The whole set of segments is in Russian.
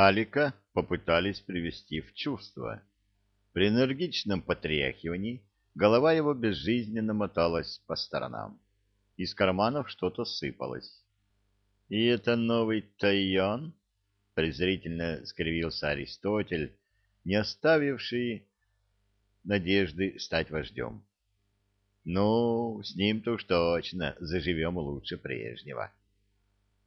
Алика попытались привести в чувство. При энергичном потряхивании голова его безжизненно моталась по сторонам. Из карманов что-то сыпалось. «И это новый Тайон?» — презрительно скривился Аристотель, не оставивший надежды стать вождем. «Ну, с ним-то уж точно заживем лучше прежнего».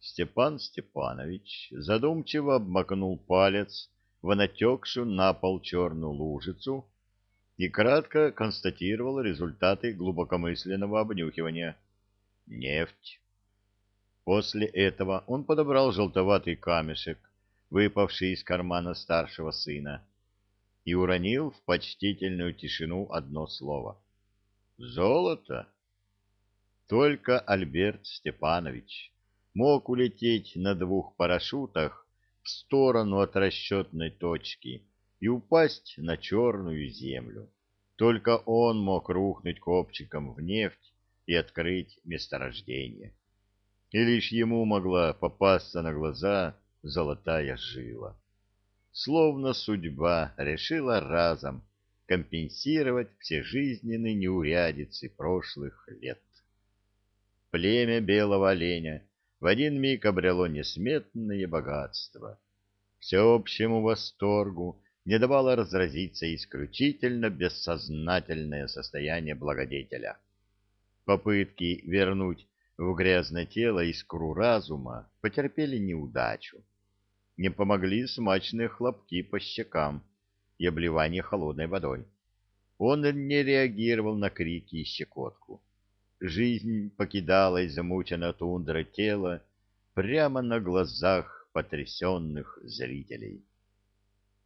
Степан Степанович задумчиво обмакнул палец в натекшую на пол черную лужицу и кратко констатировал результаты глубокомысленного обнюхивания. Нефть. После этого он подобрал желтоватый камешек, выпавший из кармана старшего сына, и уронил в почтительную тишину одно слово. «Золото!» Только Альберт Степанович мог улететь на двух парашютах в сторону от расчетной точки и упасть на черную землю. Только он мог рухнуть копчиком в нефть и открыть месторождение. И лишь ему могла попасться на глаза золотая жила. Словно судьба решила разом компенсировать все жизненные неурядицы прошлых лет. Племя белого оленя в один миг обрело несметное богатство. Всеобщему восторгу не давало разразиться исключительно бессознательное состояние благодетеля. Попытки вернуть в грязное тело искру разума потерпели неудачу. Не помогли смачные хлопки по щекам и обливание холодной водой. Он не реагировал на крики и щекотку. Жизнь покидала измученное тундрой тело прямо на глазах потрясенных зрителей.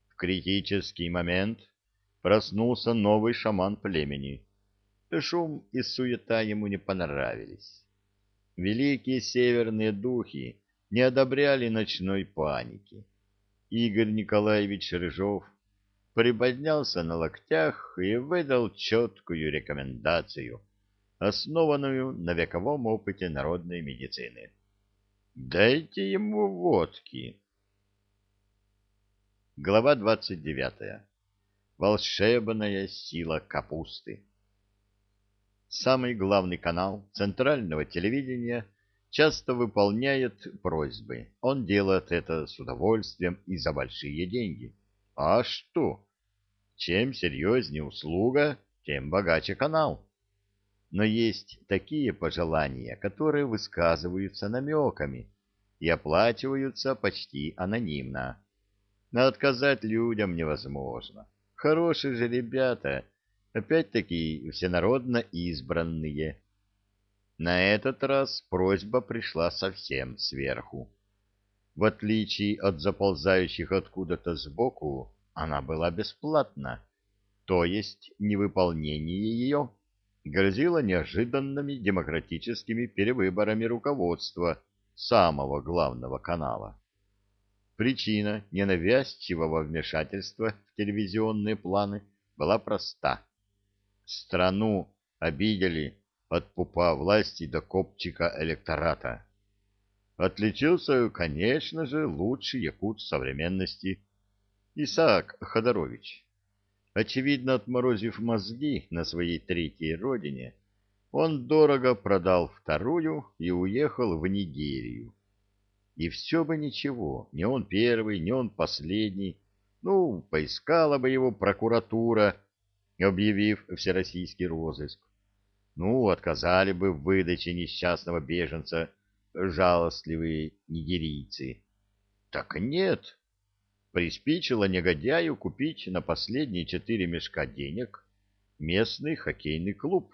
В критический момент проснулся новый шаман племени. Шум и суета ему не понравились. Великие северные духи не одобряли ночной паники. Игорь Николаевич Рыжов приподнялся на локтях и выдал четкую рекомендацию — основанную на вековом опыте народной медицины. Дайте ему водки. Глава 29. Волшебная сила капусты. Самый главный канал центрального телевидения часто выполняет просьбы. Он делает это с удовольствием и за большие деньги. А что? Чем серьезнее услуга, тем богаче канал но есть такие пожелания, которые высказываются намеками и оплачиваются почти анонимно. Но отказать людям невозможно. Хорошие же ребята, опять-таки всенародно избранные. На этот раз просьба пришла совсем сверху. В отличие от заползающих откуда-то сбоку, она была бесплатна, то есть невыполнение ее грозило неожиданными демократическими перевыборами руководства самого главного канала. Причина ненавязчивого вмешательства в телевизионные планы была проста. Страну обидели от пупа власти до копчика электората. Отличился, конечно же, лучший якут современности Исаак Ходорович. Очевидно, отморозив мозги на своей третьей родине, он дорого продал вторую и уехал в Нигерию. И все бы ничего, не он первый, не он последний. Ну, поискала бы его прокуратура, объявив всероссийский розыск. Ну, отказали бы в выдаче несчастного беженца жалостливые нигерийцы. Так нет, приспичило негодяю купить на последние четыре мешка денег местный хоккейный клуб.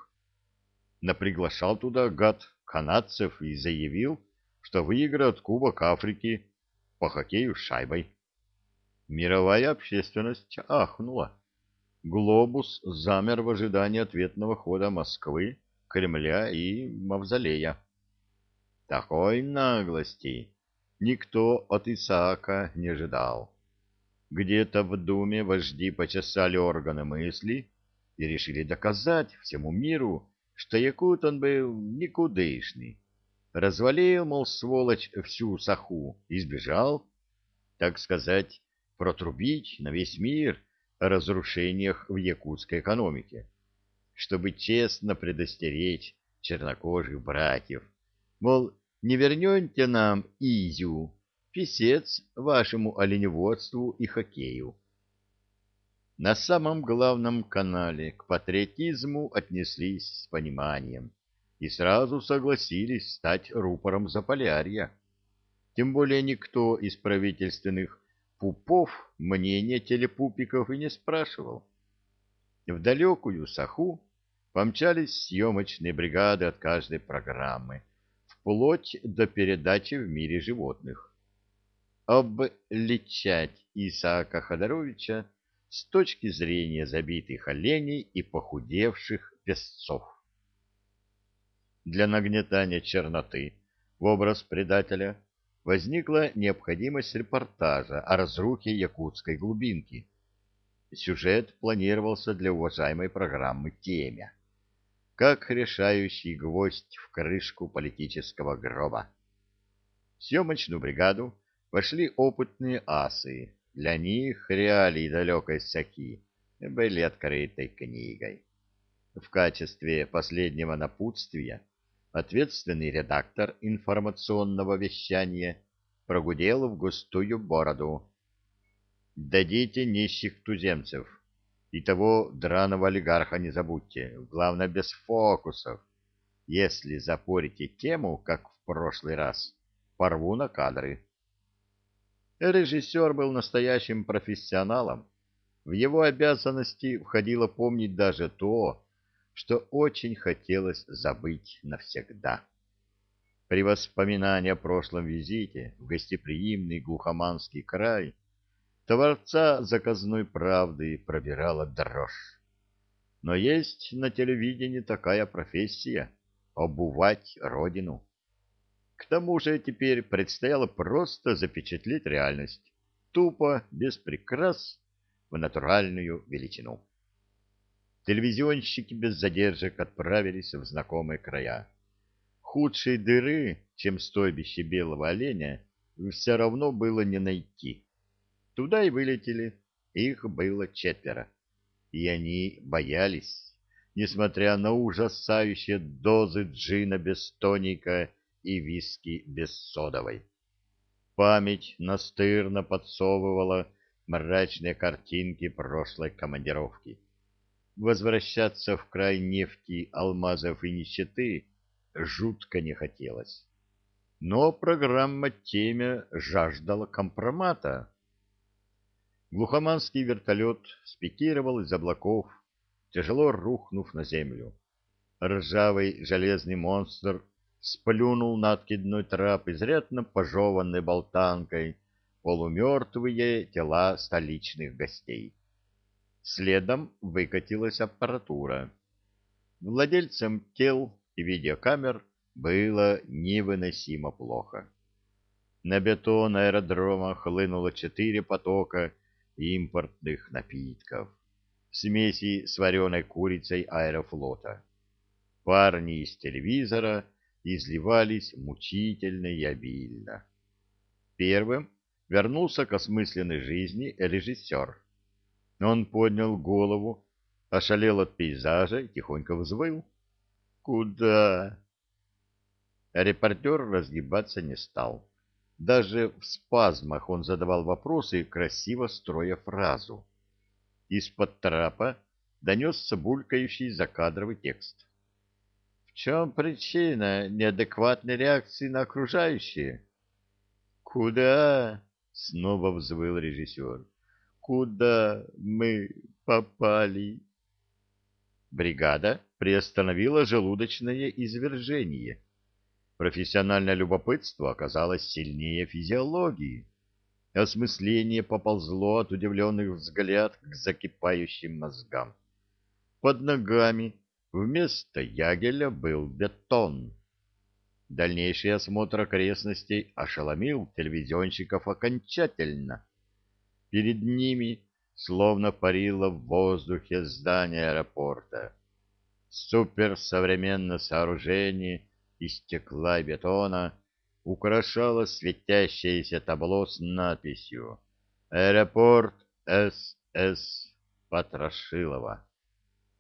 Наприглашал туда гад канадцев и заявил, что выиграет Кубок Африки по хоккею с шайбой. Мировая общественность ахнула. Глобус замер в ожидании ответного хода Москвы, Кремля и Мавзолея. Такой наглости никто от Исаака не ожидал. Где-то в Думе вожди почесали органы мысли и решили доказать всему миру, что якут он был никудышный. Развалил, мол, сволочь, всю саху и сбежал. так сказать, протрубить на весь мир о разрушениях в якутской экономике, чтобы честно предостеречь чернокожих братьев, мол, не вернете нам Изю, писец вашему оленеводству и хоккею. На самом главном канале к патриотизму отнеслись с пониманием и сразу согласились стать рупором Заполярья. Тем более никто из правительственных пупов мнения телепупиков и не спрашивал. В далекую Саху помчались съемочные бригады от каждой программы, вплоть до передачи в мире животных. Обличать Исаака Ходоровича с точки зрения забитых оленей и похудевших песцов. Для нагнетания черноты в образ предателя возникла необходимость репортажа о разрухе якутской глубинки. Сюжет планировался для уважаемой программы «Темя», как решающий гвоздь в крышку политического гроба. Съемочную бригаду вошли опытные асы, для них реалии далекой Саки были открытой книгой. В качестве последнего напутствия ответственный редактор информационного вещания прогудел в густую бороду. «Дадите нищих туземцев, и того драного олигарха не забудьте, главное, без фокусов. Если запорите тему, как в прошлый раз, порву на кадры». Режиссер был настоящим профессионалом. В его обязанности входило помнить даже то, что очень хотелось забыть навсегда. При воспоминании о прошлом визите в гостеприимный глухоманский край творца заказной правды пробирала дрожь. Но есть на телевидении такая профессия — обувать родину. К тому же теперь предстояло просто запечатлеть реальность, тупо, без прикрас, в натуральную величину. Телевизионщики без задержек отправились в знакомые края. Худшей дыры, чем стойбище белого оленя, все равно было не найти. Туда и вылетели, их было четверо, и они боялись, несмотря на ужасающие дозы джина без тоника и виски без содовой. Память настырно подсовывала мрачные картинки прошлой командировки. Возвращаться в край нефти, алмазов и нищеты жутко не хотелось. Но программа «Темя» жаждала компромата. Глухоманский вертолет спикировал из облаков, тяжело рухнув на землю. Ржавый железный монстр сплюнул на откидной трап изрядно пожеванной болтанкой полумертвые тела столичных гостей. Следом выкатилась аппаратура. Владельцам тел и видеокамер было невыносимо плохо. На бетон аэродрома хлынуло четыре потока импортных напитков, смеси с вареной курицей аэрофлота. Парни из телевизора — изливались мучительно и обильно. Первым вернулся к осмысленной жизни режиссер. Он поднял голову, ошалел от пейзажа и тихонько взвыл. «Куда?» Репортер разгибаться не стал. Даже в спазмах он задавал вопросы, красиво строя фразу. Из-под трапа донесся булькающий закадровый текст. Чем причина неадекватной реакции на окружающие? Куда? Снова взвыл режиссер. Куда мы попали? Бригада приостановила желудочное извержение. Профессиональное любопытство оказалось сильнее физиологии. Осмысление поползло от удивленных взгляд к закипающим мозгам. Под ногами Вместо ягеля был бетон. Дальнейший осмотр окрестностей ошеломил телевизионщиков окончательно. Перед ними словно парило в воздухе здание аэропорта. Суперсовременное сооружение из стекла и бетона украшало светящееся табло с надписью «Аэропорт С.С. Потрошилова».